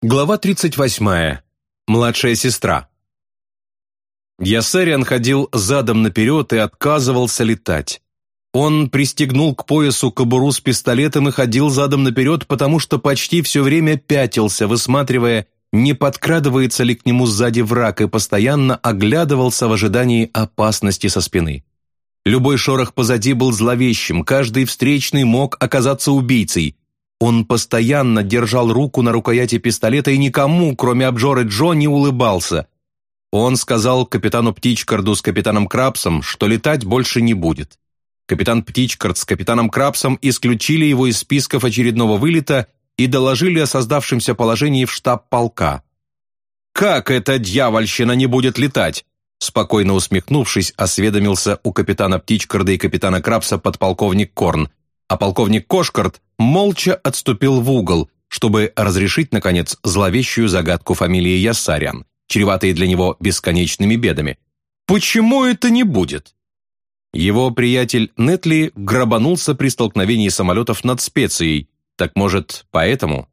Глава 38. Младшая сестра. Ясариан ходил задом наперед и отказывался летать. Он пристегнул к поясу кобуру с пистолетом и ходил задом наперед, потому что почти все время пятился, высматривая, не подкрадывается ли к нему сзади враг, и постоянно оглядывался в ожидании опасности со спины. Любой шорох позади был зловещим, каждый встречный мог оказаться убийцей, он постоянно держал руку на рукояти пистолета и никому, кроме обжоры Джо, не улыбался. Он сказал капитану Птичкарду с капитаном Крабсом, что летать больше не будет. Капитан Птичкард с капитаном Крабсом исключили его из списков очередного вылета и доложили о создавшемся положении в штаб полка. «Как эта дьявольщина не будет летать?» Спокойно усмехнувшись, осведомился у капитана Птичкарда и капитана Крабса подполковник Корн, а полковник Кошкарт молча отступил в угол, чтобы разрешить, наконец, зловещую загадку фамилии Яссарян, чреватые для него бесконечными бедами. «Почему это не будет?» Его приятель Нетли грабанулся при столкновении самолетов над специей, так может, поэтому?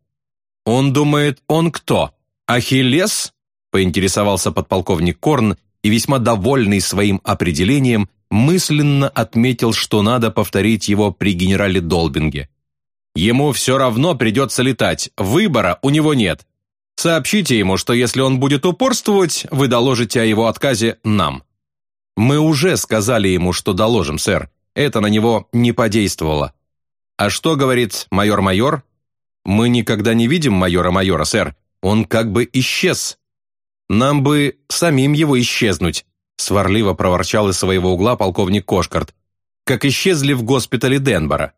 «Он думает, он кто? Ахиллес?» поинтересовался подполковник Корн и, весьма довольный своим определением, мысленно отметил, что надо повторить его при генерале Долбинге. Ему все равно придется летать, выбора у него нет. Сообщите ему, что если он будет упорствовать, вы доложите о его отказе нам. Мы уже сказали ему, что доложим, сэр. Это на него не подействовало. А что говорит майор-майор? Мы никогда не видим майора-майора, сэр. Он как бы исчез. Нам бы самим его исчезнуть, сварливо проворчал из своего угла полковник Кошкарт, как исчезли в госпитале Денбора.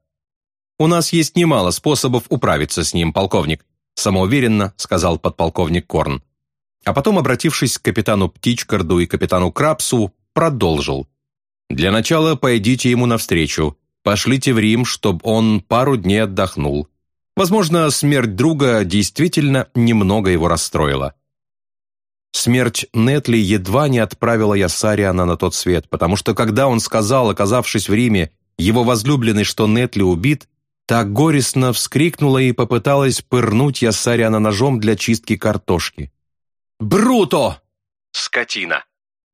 «У нас есть немало способов управиться с ним, полковник», самоуверенно сказал подполковник Корн. А потом, обратившись к капитану Птичкарду и капитану Крабсу, продолжил. «Для начала пойдите ему навстречу, пошлите в Рим, чтобы он пару дней отдохнул. Возможно, смерть друга действительно немного его расстроила». Смерть Нетли едва не отправила Ясариана на тот свет, потому что когда он сказал, оказавшись в Риме, его возлюбленный, что Нетли убит, так горестно вскрикнула и попыталась пырнуть Ясаряна ножом для чистки картошки. «Бруто!» «Скотина!»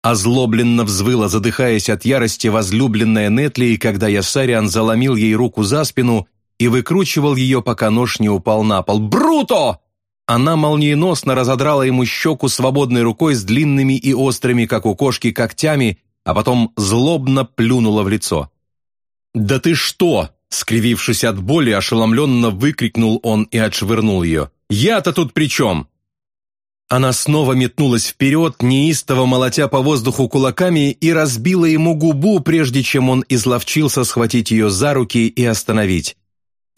Озлобленно взвыла, задыхаясь от ярости, возлюбленная Нетли, и когда Ясариан заломил ей руку за спину и выкручивал ее, пока нож не упал на пол. «Бруто!» Она молниеносно разодрала ему щеку свободной рукой с длинными и острыми, как у кошки, когтями, а потом злобно плюнула в лицо. «Да ты что!» Скривившись от боли, ошеломленно выкрикнул он и отшвырнул ее. «Я-то тут при чем?» Она снова метнулась вперед, неистово молотя по воздуху кулаками и разбила ему губу, прежде чем он изловчился схватить ее за руки и остановить.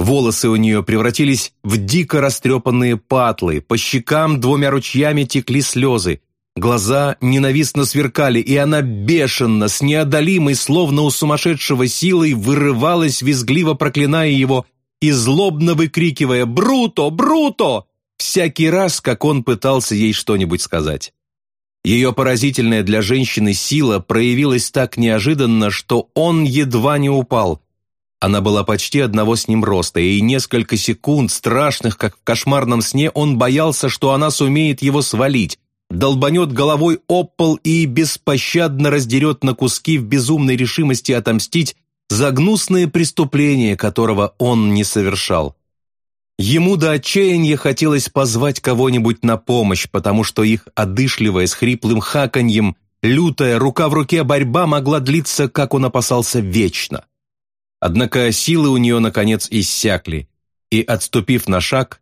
Волосы у нее превратились в дико растрепанные патлы, по щекам двумя ручьями текли слезы, Глаза ненавистно сверкали, и она бешено, с неодолимой, словно у сумасшедшего силой, вырывалась, визгливо проклиная его и злобно выкрикивая «Бруто! Бруто!» всякий раз, как он пытался ей что-нибудь сказать. Ее поразительная для женщины сила проявилась так неожиданно, что он едва не упал. Она была почти одного с ним роста, и несколько секунд, страшных, как в кошмарном сне, он боялся, что она сумеет его свалить, долбанет головой об пол и беспощадно раздерет на куски в безумной решимости отомстить за гнусное преступление, которого он не совершал. Ему до отчаяния хотелось позвать кого-нибудь на помощь, потому что их одышливая с хриплым хаканьем, лютая, рука в руке борьба могла длиться, как он опасался, вечно. Однако силы у нее, наконец, иссякли, и, отступив на шаг,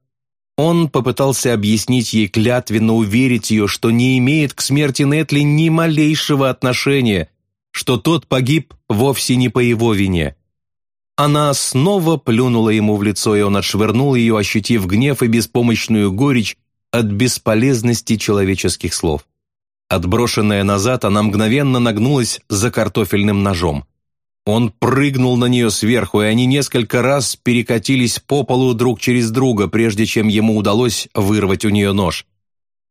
он попытался объяснить ей клятвенно уверить ее, что не имеет к смерти Нетли ни малейшего отношения, что тот погиб вовсе не по его вине. Она снова плюнула ему в лицо, и он отшвырнул ее, ощутив гнев и беспомощную горечь от бесполезности человеческих слов. Отброшенная назад, она мгновенно нагнулась за картофельным ножом. Он прыгнул на нее сверху, и они несколько раз перекатились по полу друг через друга, прежде чем ему удалось вырвать у нее нож.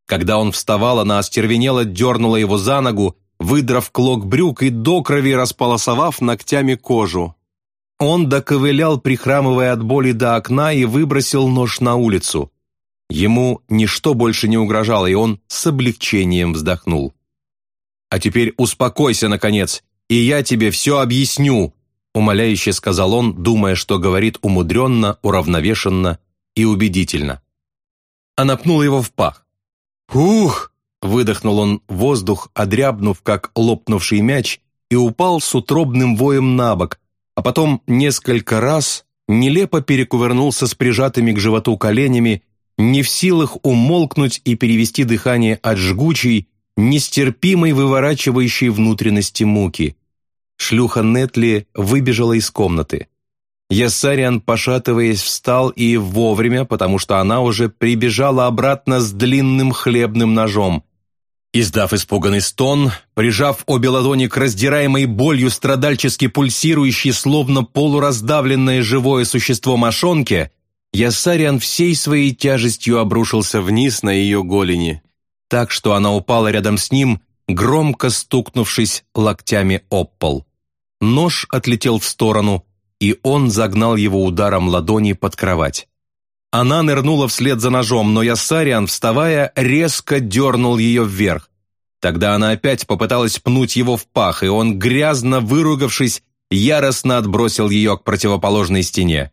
Когда он вставал, она остервенело дернула его за ногу, выдрав клок брюк и до крови располосовав ногтями кожу. Он доковылял, прихрамывая от боли до окна, и выбросил нож на улицу. Ему ничто больше не угрожало, и он с облегчением вздохнул. «А теперь успокойся, наконец, и я тебе все объясню», умоляюще сказал он, думая, что говорит умудренно, уравновешенно и убедительно. Она пнула его в пах. «Ух!» – выдохнул он воздух, одрябнув, как лопнувший мяч, и упал с утробным воем на бок, а потом несколько раз нелепо перекувырнулся с прижатыми к животу коленями не в силах умолкнуть и перевести дыхание от жгучей, нестерпимой выворачивающей внутренности муки. Шлюха Нетли выбежала из комнаты. Ясариан, пошатываясь, встал и вовремя, потому что она уже прибежала обратно с длинным хлебным ножом. Издав испуганный стон, прижав обе ладони к раздираемой болью страдальчески пульсирующей, словно полураздавленное живое существо мошонке, Ясариан всей своей тяжестью обрушился вниз на ее голени, так что она упала рядом с ним, громко стукнувшись локтями об пол. Нож отлетел в сторону, и он загнал его ударом ладони под кровать. Она нырнула вслед за ножом, но Ясариан, вставая, резко дернул ее вверх. Тогда она опять попыталась пнуть его в пах, и он, грязно выругавшись, яростно отбросил ее к противоположной стене.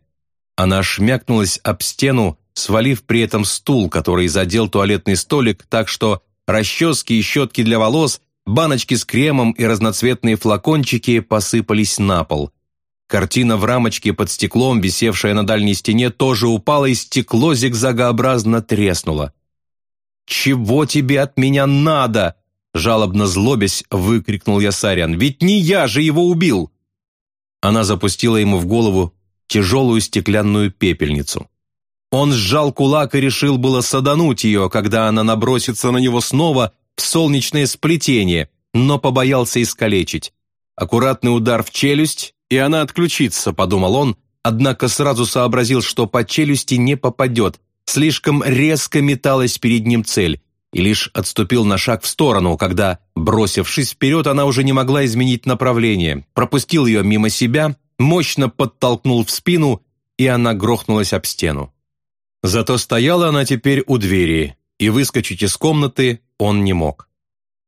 Она шмякнулась об стену, свалив при этом стул, который задел туалетный столик, так что расчески и щетки для волос, баночки с кремом и разноцветные флакончики посыпались на пол. Картина в рамочке под стеклом, висевшая на дальней стене, тоже упала, и стекло зигзагообразно треснуло. «Чего тебе от меня надо?» Жалобно злобясь, выкрикнул Ясарян. «Ведь не я же его убил!» Она запустила ему в голову тяжелую стеклянную пепельницу. Он сжал кулак и решил было садануть ее, когда она набросится на него снова в солнечное сплетение, но побоялся искалечить. Аккуратный удар в челюсть, и она отключится, подумал он, однако сразу сообразил, что по челюсти не попадет, слишком резко металась перед ним цель, и лишь отступил на шаг в сторону, когда, бросившись вперед, она уже не могла изменить направление, пропустил ее мимо себя мощно подтолкнул в спину, и она грохнулась об стену. Зато стояла она теперь у двери, и выскочить из комнаты он не мог.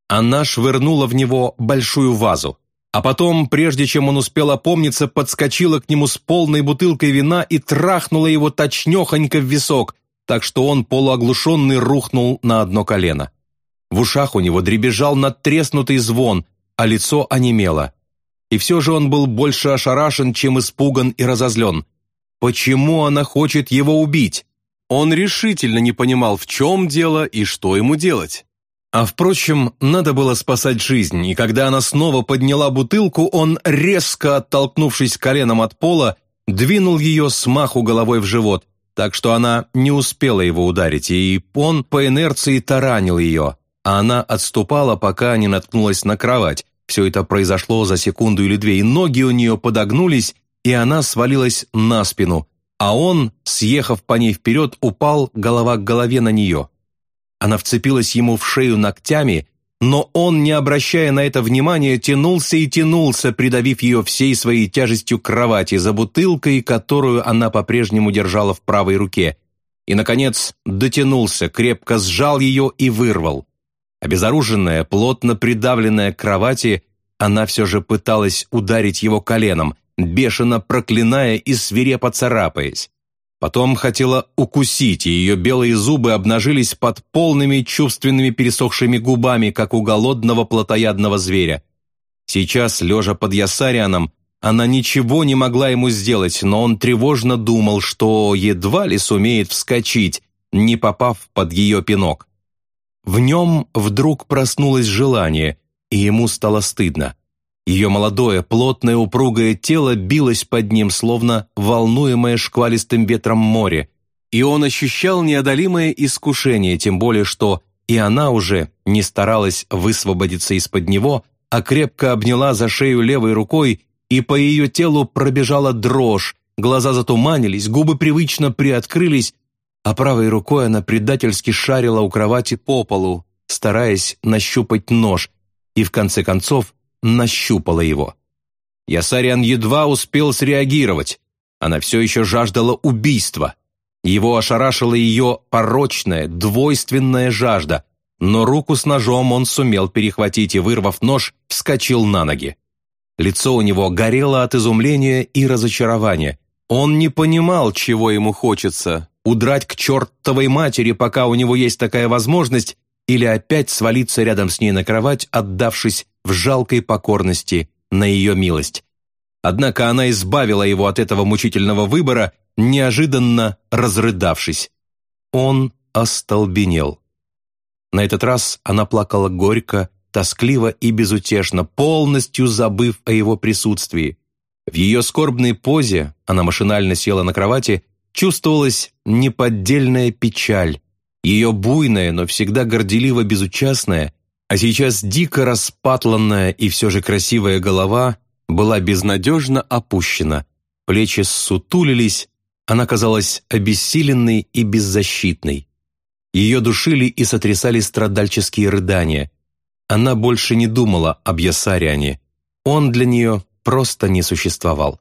Она швырнула в него большую вазу, а потом, прежде чем он успел опомниться, подскочила к нему с полной бутылкой вина и трахнула его точнехонько в висок, так что он, полуоглушенный, рухнул на одно колено. В ушах у него дребезжал надтреснутый звон, а лицо онемело и все же он был больше ошарашен, чем испуган и разозлен. Почему она хочет его убить? Он решительно не понимал, в чем дело и что ему делать. А впрочем, надо было спасать жизнь, и когда она снова подняла бутылку, он, резко оттолкнувшись коленом от пола, двинул ее с маху головой в живот, так что она не успела его ударить, и он по инерции таранил ее, а она отступала, пока не наткнулась на кровать, все это произошло за секунду или две, и ноги у нее подогнулись, и она свалилась на спину, а он, съехав по ней вперед, упал голова к голове на нее. Она вцепилась ему в шею ногтями, но он, не обращая на это внимания, тянулся и тянулся, придавив ее всей своей тяжестью к кровати за бутылкой, которую она по-прежнему держала в правой руке, и, наконец, дотянулся, крепко сжал ее и вырвал. Обезоруженная, плотно придавленная к кровати, она все же пыталась ударить его коленом, бешено проклиная и свирепо царапаясь. Потом хотела укусить, и ее белые зубы обнажились под полными чувственными пересохшими губами, как у голодного плотоядного зверя. Сейчас, лежа под Ясарианом, она ничего не могла ему сделать, но он тревожно думал, что едва ли сумеет вскочить, не попав под ее пинок. В нем вдруг проснулось желание, и ему стало стыдно. Ее молодое, плотное, упругое тело билось под ним, словно волнуемое шквалистым ветром море, и он ощущал неодолимое искушение, тем более что и она уже не старалась высвободиться из-под него, а крепко обняла за шею левой рукой, и по ее телу пробежала дрожь, глаза затуманились, губы привычно приоткрылись, а правой рукой она предательски шарила у кровати по полу, стараясь нащупать нож, и в конце концов нащупала его. Ясариан едва успел среагировать. Она все еще жаждала убийства. Его ошарашила ее порочная, двойственная жажда, но руку с ножом он сумел перехватить и, вырвав нож, вскочил на ноги. Лицо у него горело от изумления и разочарования. Он не понимал, чего ему хочется – удрать к чертовой матери, пока у него есть такая возможность, или опять свалиться рядом с ней на кровать, отдавшись в жалкой покорности на ее милость. Однако она избавила его от этого мучительного выбора, неожиданно разрыдавшись. Он остолбенел. На этот раз она плакала горько, тоскливо и безутешно, полностью забыв о его присутствии. В ее скорбной позе, она машинально села на кровати, чувствовалась неподдельная печаль, ее буйная, но всегда горделиво безучастная, а сейчас дико распатланная и все же красивая голова была безнадежно опущена, плечи ссутулились, она казалась обессиленной и беззащитной. Ее душили и сотрясали страдальческие рыдания. Она больше не думала об Ясариане. Он для нее просто не существовал.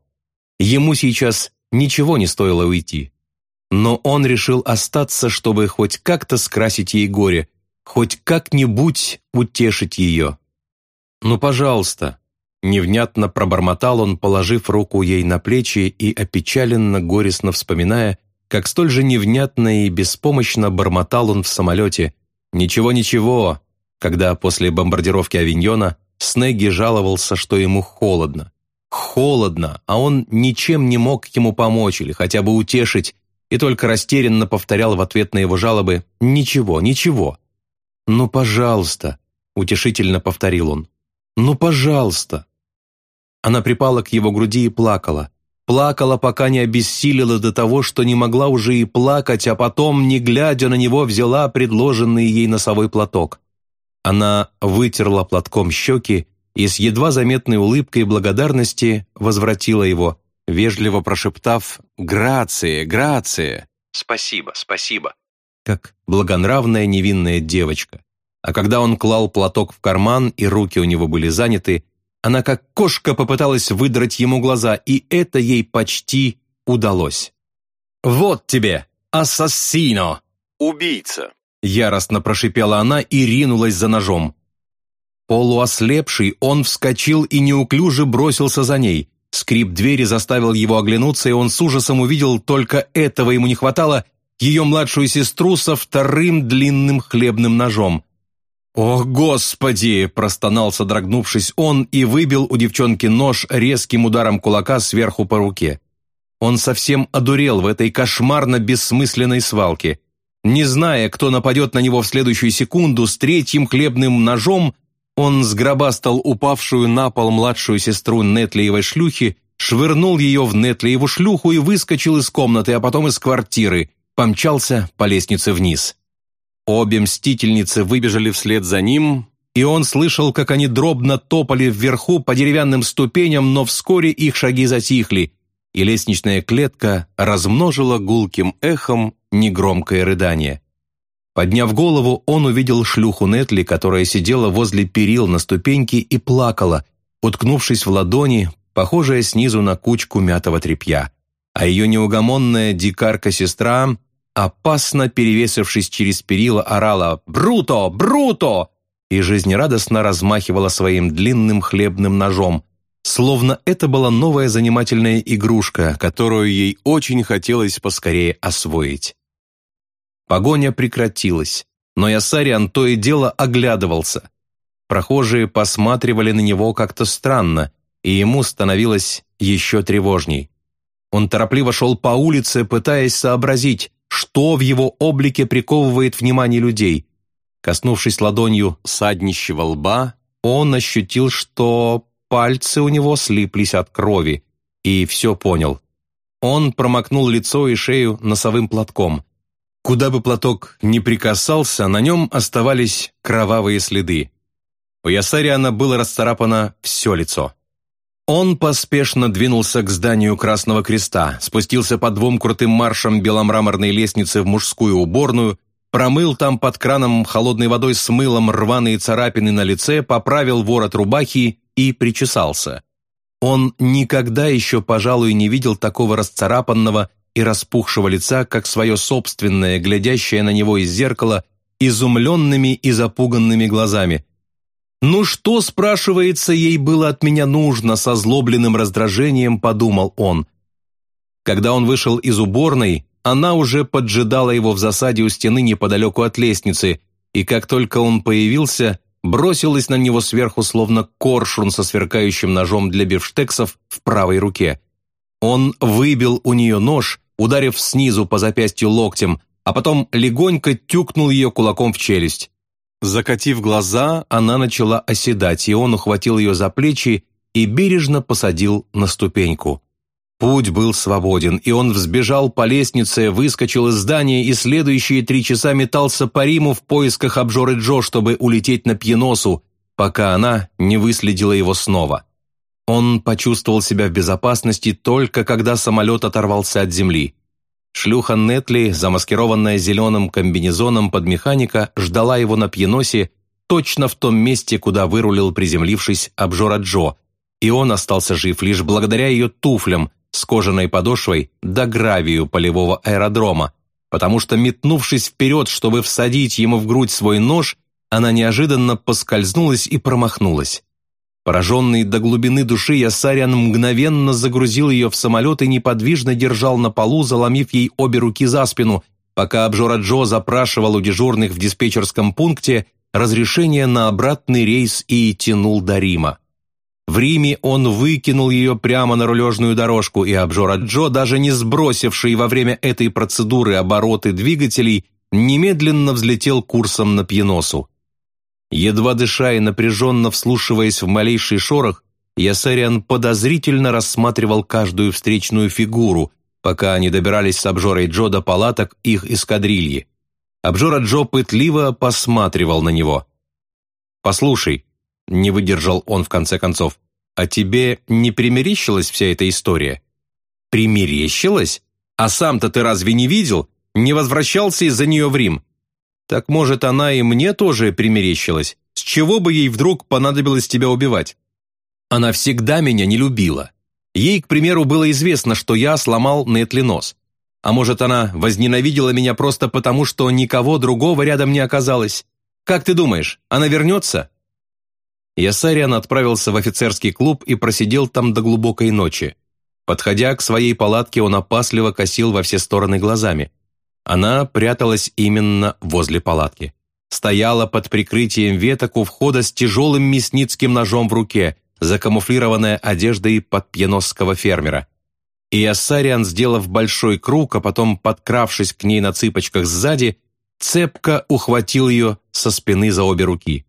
Ему сейчас ничего не стоило уйти. Но он решил остаться, чтобы хоть как-то скрасить ей горе, хоть как-нибудь утешить ее. «Ну, пожалуйста», — невнятно пробормотал он, положив руку ей на плечи и опечаленно, горестно вспоминая, как столь же невнятно и беспомощно бормотал он в самолете «Ничего-ничего», когда после бомбардировки Авиньона Снегги жаловался, что ему холодно. Холодно, а он ничем не мог ему помочь или хотя бы утешить, и только растерянно повторял в ответ на его жалобы «Ничего, ничего». «Ну, пожалуйста», — утешительно повторил он. «Ну, пожалуйста». Она припала к его груди и плакала. Плакала, пока не обессилила до того, что не могла уже и плакать, а потом, не глядя на него, взяла предложенный ей носовой платок. Она вытерла платком щеки и с едва заметной улыбкой благодарности возвратила его, вежливо прошептав «Грация, грация!» «Спасибо, спасибо!» Как благонравная невинная девочка. А когда он клал платок в карман и руки у него были заняты, она как кошка попыталась выдрать ему глаза, и это ей почти удалось. «Вот тебе, ассасино! Убийца!» Яростно прошипела она и ринулась за ножом. Полуослепший, он вскочил и неуклюже бросился за ней. Скрип двери заставил его оглянуться, и он с ужасом увидел, только этого ему не хватало, ее младшую сестру со вторым длинным хлебным ножом. «О, Господи!» – простонал, содрогнувшись он, и выбил у девчонки нож резким ударом кулака сверху по руке. Он совсем одурел в этой кошмарно-бессмысленной свалке. Не зная, кто нападет на него в следующую секунду, с третьим хлебным ножом он сгробастал упавшую на пол младшую сестру Нетлиевой шлюхи, швырнул ее в Нетлиеву шлюху и выскочил из комнаты, а потом из квартиры, помчался по лестнице вниз. Обе мстительницы выбежали вслед за ним, и он слышал, как они дробно топали вверху по деревянным ступеням, но вскоре их шаги затихли, и лестничная клетка размножила гулким эхом негромкое рыдание. Подняв голову, он увидел шлюху Нетли, которая сидела возле перил на ступеньке и плакала, уткнувшись в ладони, похожая снизу на кучку мятого тряпья. А ее неугомонная дикарка-сестра опасно перевесившись через перила, орала «Бруто! Бруто!» и жизнерадостно размахивала своим длинным хлебным ножом, словно это была новая занимательная игрушка, которую ей очень хотелось поскорее освоить. Погоня прекратилась, но Ясариан то и дело оглядывался. Прохожие посматривали на него как-то странно, и ему становилось еще тревожней. Он торопливо шел по улице, пытаясь сообразить, что в его облике приковывает внимание людей. Коснувшись ладонью саднищего лба, он ощутил, что пальцы у него слиплись от крови, и все понял. Он промокнул лицо и шею носовым платком. Куда бы платок ни прикасался, на нем оставались кровавые следы. У Ясариана было расцарапано все лицо. Он поспешно двинулся к зданию Красного Креста, спустился по двум крутым маршам беломраморной лестницы в мужскую уборную, промыл там под краном холодной водой с мылом рваные царапины на лице, поправил ворот рубахи и причесался. Он никогда еще, пожалуй, не видел такого расцарапанного, и распухшего лица, как свое собственное, глядящее на него из зеркала, изумленными и запуганными глазами. «Ну что, спрашивается, ей было от меня нужно?» Со злобленным раздражением подумал он. Когда он вышел из уборной, она уже поджидала его в засаде у стены неподалеку от лестницы, и как только он появился, бросилась на него сверху, словно коршун со сверкающим ножом для бифштексов в правой руке. Он выбил у нее нож, ударив снизу по запястью локтем, а потом легонько тюкнул ее кулаком в челюсть. Закатив глаза, она начала оседать, и он ухватил ее за плечи и бережно посадил на ступеньку. Путь был свободен, и он взбежал по лестнице, выскочил из здания и следующие три часа метался по Риму в поисках обжоры Джо, чтобы улететь на Пьеносу, пока она не выследила его снова. Он почувствовал себя в безопасности только когда самолет оторвался от земли. Шлюха Нетли, замаскированная зеленым комбинезоном под механика, ждала его на Пьеносе точно в том месте, куда вырулил, приземлившись, обжора Джо, и он остался жив лишь благодаря ее туфлям, с кожаной подошвой до гравию полевого аэродрома, потому что, метнувшись вперед, чтобы всадить ему в грудь свой нож, она неожиданно поскользнулась и промахнулась. Пораженный до глубины души, Ясариан мгновенно загрузил ее в самолет и неподвижно держал на полу, заломив ей обе руки за спину, пока обжора Джо запрашивал у дежурных в диспетчерском пункте разрешение на обратный рейс и тянул до Рима. В Риме он выкинул ее прямо на рулежную дорожку, и обжора Джо, даже не сбросивший во время этой процедуры обороты двигателей, немедленно взлетел курсом на Пьеносу. Едва дыша и напряженно вслушиваясь в малейший шорох, Ясариан подозрительно рассматривал каждую встречную фигуру, пока они добирались с обжорой Джо до палаток их эскадрильи. Обжора Джо пытливо посматривал на него. «Послушай», не выдержал он в конце концов. «А тебе не примерещилась вся эта история?» «Примерещилась? А сам-то ты разве не видел? Не возвращался из-за нее в Рим?» «Так, может, она и мне тоже примерещилась? С чего бы ей вдруг понадобилось тебя убивать?» «Она всегда меня не любила. Ей, к примеру, было известно, что я сломал Нетли нос. А может, она возненавидела меня просто потому, что никого другого рядом не оказалось? Как ты думаешь, она вернется?» Ясариан отправился в офицерский клуб и просидел там до глубокой ночи. Подходя к своей палатке, он опасливо косил во все стороны глазами. Она пряталась именно возле палатки. Стояла под прикрытием веток у входа с тяжелым мясницким ножом в руке, закамуфлированная одеждой подпьеносского фермера. И Ясариан, сделав большой круг, а потом подкравшись к ней на цыпочках сзади, цепко ухватил ее со спины за обе руки.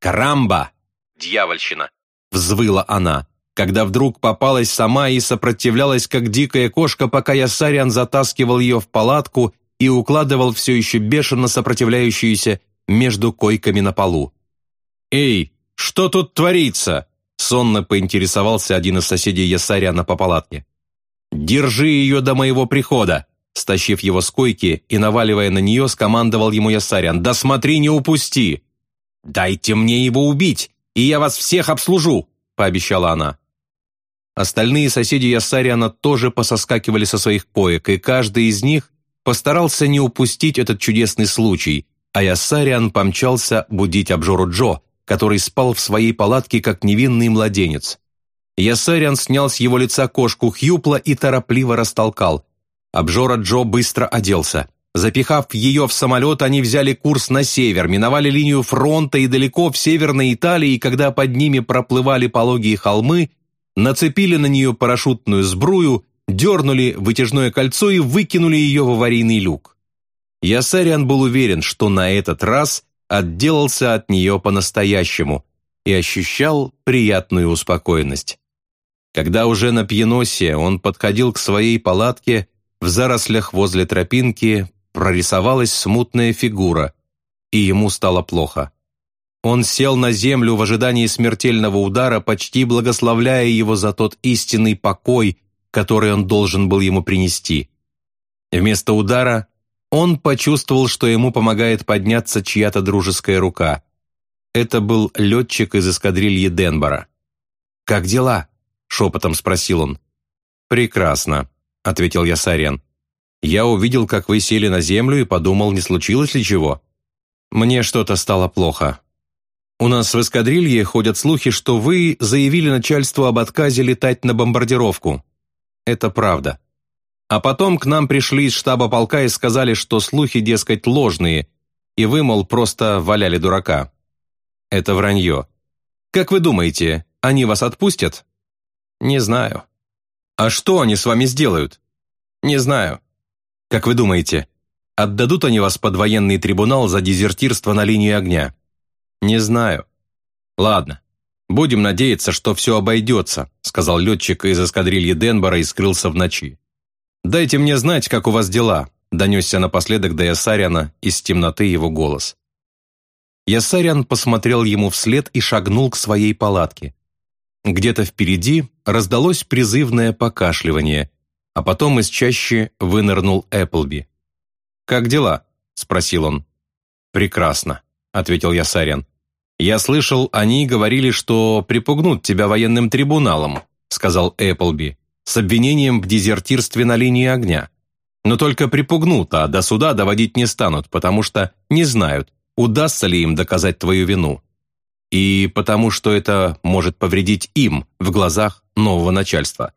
«Карамба!» «Дьявольщина!» — взвыла она, когда вдруг попалась сама и сопротивлялась, как дикая кошка, пока я Сариан затаскивал ее в палатку и укладывал все еще бешено сопротивляющуюся между койками на полу. «Эй, что тут творится?» — сонно поинтересовался один из соседей Ясариана по палатке. «Держи ее до моего прихода!» Стащив его с койки и наваливая на нее, скомандовал ему Ясариан. «Да смотри, не упусти!» «Дайте мне его убить, и я вас всех обслужу», — пообещала она. Остальные соседи Яссариана тоже пососкакивали со своих коек, и каждый из них постарался не упустить этот чудесный случай, а Яссариан помчался будить обжору Джо, который спал в своей палатке как невинный младенец. Яссариан снял с его лица кошку Хьюпла и торопливо растолкал. Обжора Джо быстро оделся. Запихав ее в самолет, они взяли курс на север, миновали линию фронта и далеко в северной Италии, когда под ними проплывали пологие холмы, нацепили на нее парашютную сбрую, дернули вытяжное кольцо и выкинули ее в аварийный люк. Ясариан был уверен, что на этот раз отделался от нее по-настоящему и ощущал приятную успокоенность. Когда уже на Пьеносе он подходил к своей палатке, в зарослях возле тропинки прорисовалась смутная фигура, и ему стало плохо. Он сел на землю в ожидании смертельного удара, почти благословляя его за тот истинный покой, который он должен был ему принести. Вместо удара он почувствовал, что ему помогает подняться чья-то дружеская рука. Это был летчик из эскадрильи Денбора. «Как дела?» — шепотом спросил он. «Прекрасно», ответил я Сарен. «Я увидел, как вы сели на землю и подумал, не случилось ли чего. Мне что-то стало плохо. У нас в эскадрилье ходят слухи, что вы заявили начальству об отказе летать на бомбардировку. Это правда. А потом к нам пришли из штаба полка и сказали, что слухи, дескать, ложные, и вы, мол, просто валяли дурака. Это вранье. Как вы думаете, они вас отпустят? Не знаю. А что они с вами сделают? Не знаю. Как вы думаете, отдадут они вас под военный трибунал за дезертирство на линии огня? Не знаю. Ладно. Будем надеяться, что все обойдется, сказал летчик из эскадрильи Денбора и скрылся в ночи. Дайте мне знать, как у вас дела, донесся напоследок до Ясаряна из темноты его голос. Ясарян посмотрел ему вслед и шагнул к своей палатке. Где-то впереди раздалось призывное покашливание, а потом из чащи вынырнул Эпплби. «Как дела?» – спросил он. «Прекрасно», – ответил Ясарян. «Я слышал, они говорили, что припугнут тебя военным трибуналом», – сказал Эпплби, «с обвинением в дезертирстве на линии огня. Но только припугнут, а до суда доводить не станут, потому что не знают, удастся ли им доказать твою вину. И потому что это может повредить им в глазах нового начальства.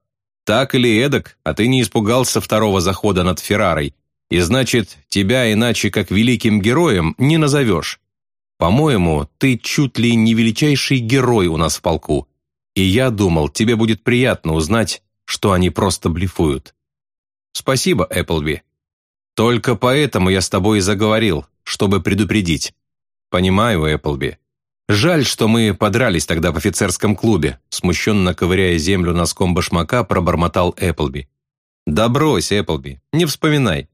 Так или эдак, а ты не испугался второго захода над Феррарой, и значит, тебя иначе как великим героем не назовешь. По-моему, ты чуть ли не величайший герой у нас в полку. И я думал, тебе будет приятно узнать, что они просто блефуют. Спасибо, Эпплби. Только поэтому я с тобой и заговорил, чтобы предупредить. Понимаю, Эпплби. Жаль, что мы подрались тогда в офицерском клубе, смущенно ковыряя землю носком башмака, пробормотал Эпплби. Да брось, Эпплби, не вспоминай.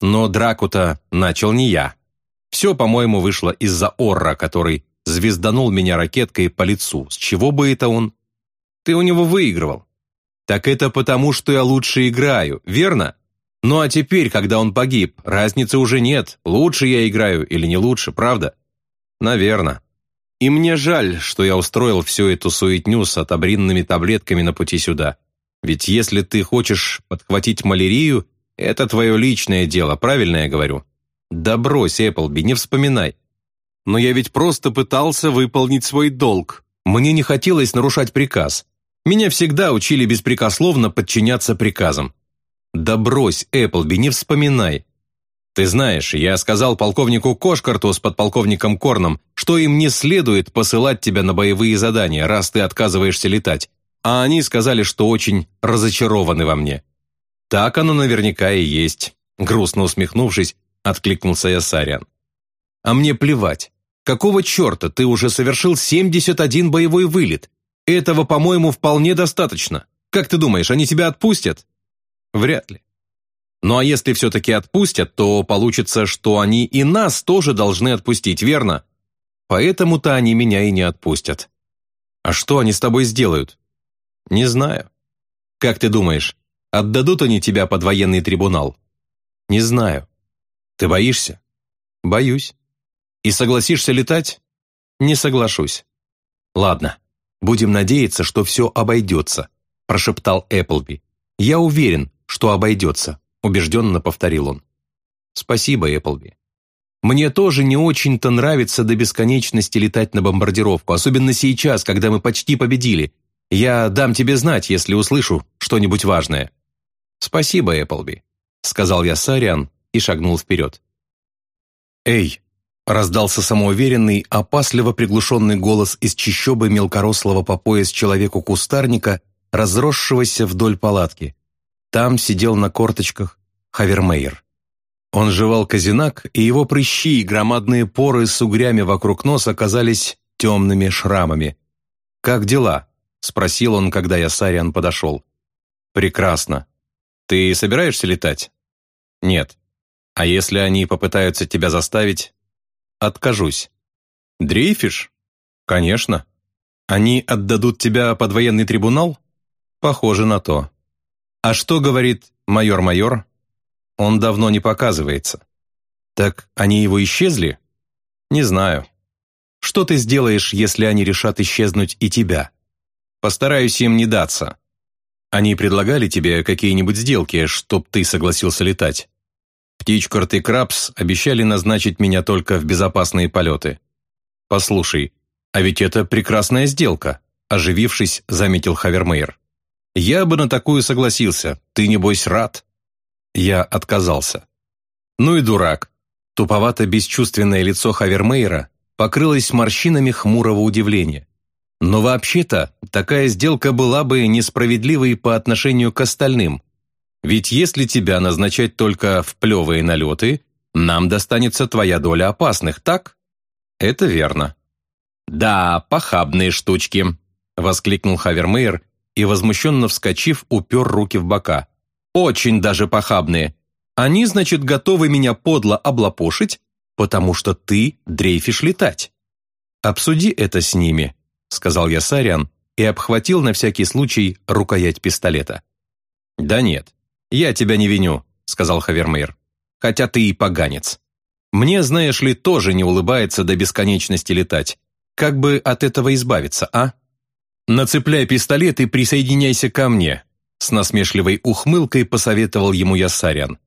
Но драку-то начал не я. Все, по-моему, вышло из-за Орра, который звезданул меня ракеткой по лицу. С чего бы это он? Ты у него выигрывал. Так это потому, что я лучше играю, верно? Ну а теперь, когда он погиб, разницы уже нет, лучше я играю или не лучше, правда? Наверно. И мне жаль, что я устроил всю эту суетню с отобринными таблетками на пути сюда. Ведь если ты хочешь подхватить малярию, это твое личное дело, правильно я говорю? Да брось, Эпплби, не вспоминай. Но я ведь просто пытался выполнить свой долг. Мне не хотелось нарушать приказ. Меня всегда учили беспрекословно подчиняться приказам. «Да брось, Эпплби, не вспоминай. Ты знаешь, я сказал полковнику Кошкарту с подполковником Корном, что им не следует посылать тебя на боевые задания, раз ты отказываешься летать, а они сказали, что очень разочарованы во мне». «Так оно наверняка и есть», — грустно усмехнувшись, откликнулся я Сарян. «А мне плевать. Какого черта ты уже совершил 71 боевой вылет? Этого, по-моему, вполне достаточно. Как ты думаешь, они тебя отпустят?» Вряд ли. Ну а если все-таки отпустят, то получится, что они и нас тоже должны отпустить, верно? Поэтому-то они меня и не отпустят. А что они с тобой сделают? Не знаю. Как ты думаешь, отдадут они тебя под военный трибунал? Не знаю. Ты боишься? Боюсь. И согласишься летать? Не соглашусь. Ладно, будем надеяться, что все обойдется, прошептал Эпплби. Я уверен, что обойдется», — убежденно повторил он. «Спасибо, Эпплби. Мне тоже не очень-то нравится до бесконечности летать на бомбардировку, особенно сейчас, когда мы почти победили. Я дам тебе знать, если услышу что-нибудь важное». «Спасибо, Эпплби», — сказал я Сариан и шагнул вперед. «Эй!» — раздался самоуверенный, опасливо приглушенный голос из чищобы мелкорослого по пояс человеку кустарника, разросшегося вдоль палатки. Там сидел на корточках Хавермейер. Он жевал казинак, и его прыщи и громадные поры с угрями вокруг носа оказались темными шрамами. «Как дела?» — спросил он, когда я Сариан подошел. «Прекрасно. Ты собираешься летать?» «Нет. А если они попытаются тебя заставить?» «Откажусь». «Дрейфишь?» «Конечно. Они отдадут тебя под военный трибунал?» «Похоже на то». «А что говорит майор-майор?» «Он давно не показывается». «Так они его исчезли?» «Не знаю». «Что ты сделаешь, если они решат исчезнуть и тебя?» «Постараюсь им не даться». Они предлагали тебе какие-нибудь сделки, чтоб ты согласился летать? Птичкорт и Крабс обещали назначить меня только в безопасные полеты. Послушай, а ведь это прекрасная сделка, оживившись, заметил Хавермейер. Я бы на такую согласился, ты, небось, рад? Я отказался. Ну и дурак. Туповато-бесчувственное лицо Хавермейера покрылось морщинами хмурого удивления. Но вообще-то такая сделка была бы несправедливой по отношению к остальным, ведь если тебя назначать только в плевые налеты, нам достанется твоя доля опасных, так? Это верно. Да, похабные штучки, воскликнул Хавермейер и, возмущенно вскочив, упер руки в бока. Очень даже похабные. Они, значит, готовы меня подло облапошить, потому что ты дрейфишь летать. Обсуди это с ними, сказал я Сариан и обхватил на всякий случай рукоять пистолета. Да нет, «Я тебя не виню», — сказал Хавермейр. «Хотя ты и поганец. Мне, знаешь ли, тоже не улыбается до бесконечности летать. Как бы от этого избавиться, а? Нацепляй пистолет и присоединяйся ко мне», с насмешливой ухмылкой посоветовал ему Яссарян.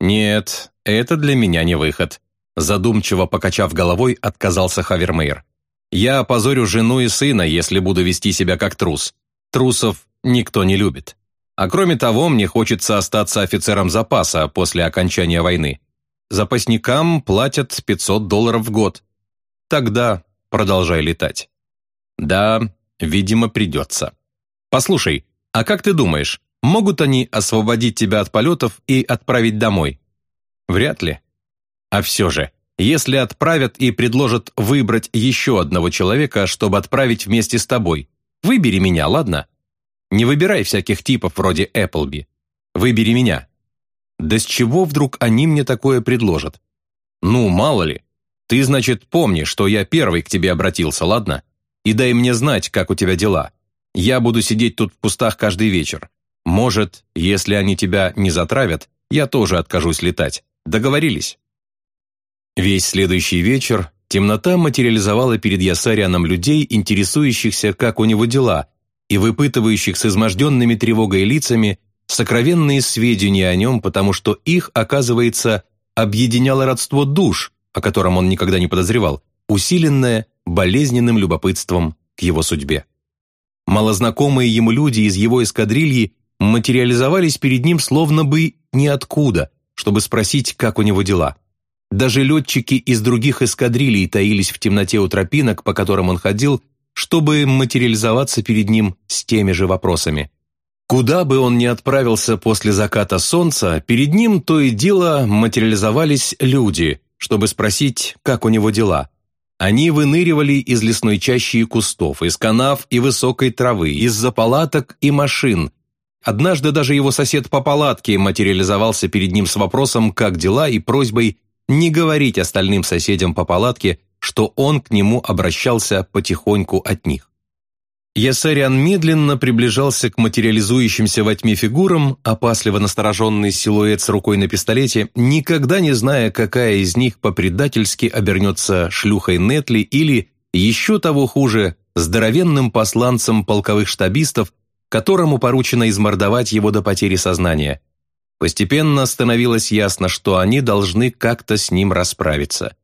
«Нет, это для меня не выход», задумчиво покачав головой, отказался Хавермейр. «Я опозорю жену и сына, если буду вести себя как трус. Трусов никто не любит». А кроме того, мне хочется остаться офицером запаса после окончания войны. Запасникам платят 500 долларов в год. Тогда продолжай летать. Да, видимо, придется. Послушай, а как ты думаешь, могут они освободить тебя от полетов и отправить домой? Вряд ли. А все же, если отправят и предложат выбрать еще одного человека, чтобы отправить вместе с тобой, выбери меня, ладно? Не выбирай всяких типов вроде Эпплби. Выбери меня. Да с чего вдруг они мне такое предложат? Ну, мало ли. Ты, значит, помни, что я первый к тебе обратился, ладно? И дай мне знать, как у тебя дела. Я буду сидеть тут в кустах каждый вечер. Может, если они тебя не затравят, я тоже откажусь летать. Договорились?» Весь следующий вечер темнота материализовала перед Ясарианом людей, интересующихся, как у него дела, и выпытывающих с изможденными тревогой лицами сокровенные сведения о нем, потому что их, оказывается, объединяло родство душ, о котором он никогда не подозревал, усиленное болезненным любопытством к его судьбе. Малознакомые ему люди из его эскадрильи материализовались перед ним словно бы ниоткуда, чтобы спросить, как у него дела. Даже летчики из других эскадрилий таились в темноте у тропинок, по которым он ходил, чтобы материализоваться перед ним с теми же вопросами. Куда бы он ни отправился после заката солнца, перед ним то и дело материализовались люди, чтобы спросить, как у него дела. Они выныривали из лесной чащи и кустов, из канав и высокой травы, из-за палаток и машин. Однажды даже его сосед по палатке материализовался перед ним с вопросом, как дела, и просьбой не говорить остальным соседям по палатке, что он к нему обращался потихоньку от них. Ясариан медленно приближался к материализующимся во тьме фигурам, опасливо настороженный силуэт с рукой на пистолете, никогда не зная, какая из них по-предательски обернется шлюхой Нетли или, еще того хуже, здоровенным посланцем полковых штабистов, которому поручено измордовать его до потери сознания. Постепенно становилось ясно, что они должны как-то с ним расправиться.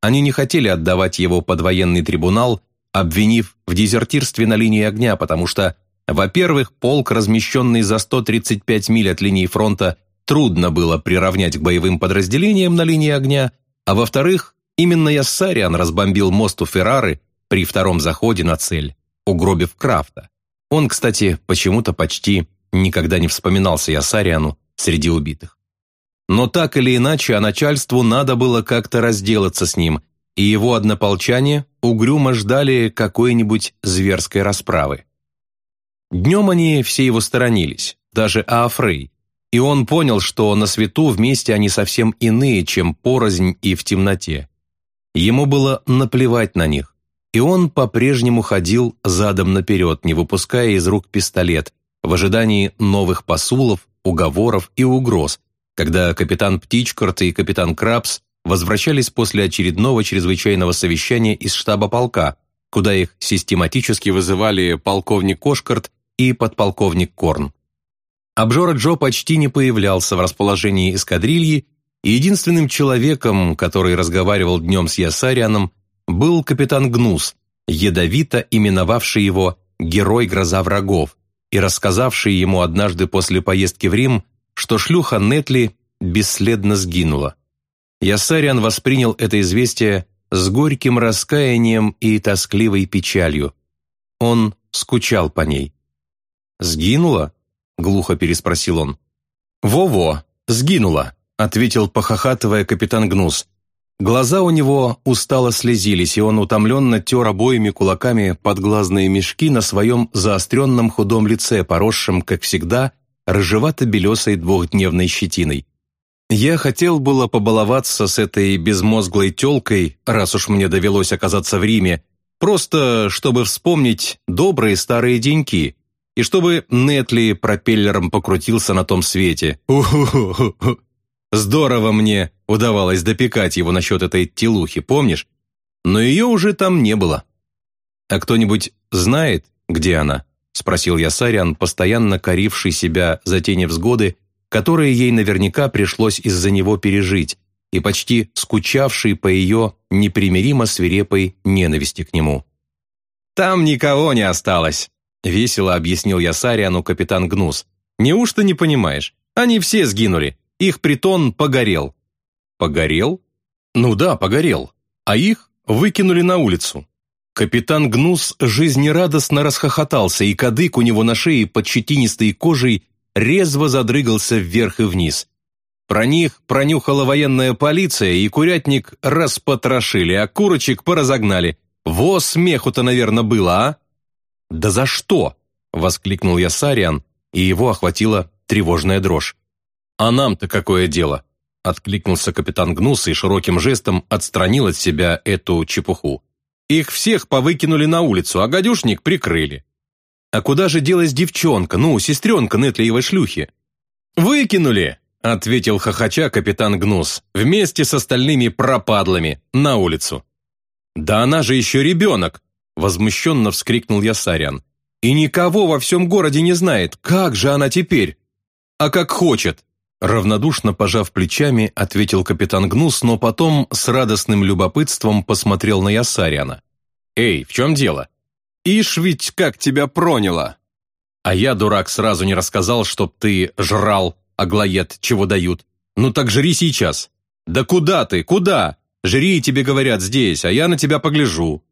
Они не хотели отдавать его под военный трибунал, обвинив в дезертирстве на линии огня, потому что, во-первых, полк, размещенный за 135 миль от линии фронта, трудно было приравнять к боевым подразделениям на линии огня, а во-вторых, именно Яссариан разбомбил мост у Феррары при втором заходе на цель, угробив Крафта. Он, кстати, почему-то почти никогда не вспоминался Яссариану среди убитых. Но так или иначе, а начальству надо было как-то разделаться с ним, и его однополчане угрюмо ждали какой-нибудь зверской расправы. Днем они все его сторонились, даже Аафрей, и он понял, что на свету вместе они совсем иные, чем порознь и в темноте. Ему было наплевать на них, и он по-прежнему ходил задом наперед, не выпуская из рук пистолет, в ожидании новых посулов, уговоров и угроз, когда капитан Птичкорт и капитан Крабс возвращались после очередного чрезвычайного совещания из штаба полка, куда их систематически вызывали полковник Кошкарт и подполковник Корн. Обжора Джо почти не появлялся в расположении эскадрильи, и единственным человеком, который разговаривал днем с Ясарианом, был капитан Гнус, ядовито именовавший его «герой гроза врагов» и рассказавший ему однажды после поездки в Рим, что шлюха Нетли бесследно сгинула. Ясариан воспринял это известие с горьким раскаянием и тоскливой печалью. Он скучал по ней. «Сгинула?» — глухо переспросил он. «Во-во, сгинула», — ответил, похохатывая капитан Гнус. Глаза у него устало слезились, и он утомленно тер обоими кулаками подглазные мешки на своем заостренном худом лице, поросшем, как всегда, рыжевато-белесой двухдневной щетиной. Я хотел было побаловаться с этой безмозглой телкой, раз уж мне довелось оказаться в Риме, просто чтобы вспомнить добрые старые деньки, и чтобы Нетли пропеллером покрутился на том свете. У-ху-ху-ху. Здорово мне удавалось допекать его насчет этой телухи, помнишь? Но ее уже там не было. «А кто-нибудь знает, где она?» — спросил я Сариан, постоянно коривший себя за те невзгоды, которые ей наверняка пришлось из-за него пережить, и почти скучавший по ее непримиримо свирепой ненависти к нему. «Там никого не осталось», — весело объяснил я Сариану капитан Гнус. «Неужто не понимаешь? Они все сгинули. Их притон погорел». «Погорел?» «Ну да, погорел. А их выкинули на улицу. Капитан Гнус жизнерадостно расхохотался, и кадык у него на шее под щетинистой кожей резво задрыгался вверх и вниз. Про них пронюхала военная полиция, и курятник распотрошили, а курочек поразогнали. Во смеху-то, наверное, было, а? «Да за что?» — воскликнул я Сариан, и его охватила тревожная дрожь. «А нам-то какое дело?» — откликнулся капитан Гнус и широким жестом отстранил от себя эту чепуху. «Их всех повыкинули на улицу, а гадюшник прикрыли». «А куда же делась девчонка, ну, сестренка Нетлиевой шлюхи?» «Выкинули!» — ответил хохоча капитан Гнус, «вместе с остальными пропадлами, на улицу». «Да она же еще ребенок!» — возмущенно вскрикнул я Сарян. «И никого во всем городе не знает, как же она теперь?» «А как хочет!» Равнодушно пожав плечами, ответил капитан Гнус, но потом с радостным любопытством посмотрел на Ясариана. «Эй, в чем дело? Ишь ведь как тебя проняло!» «А я, дурак, сразу не рассказал, чтоб ты жрал, аглоед, чего дают. Ну так жри сейчас!» «Да куда ты, куда? Жри, тебе говорят, здесь, а я на тебя погляжу!»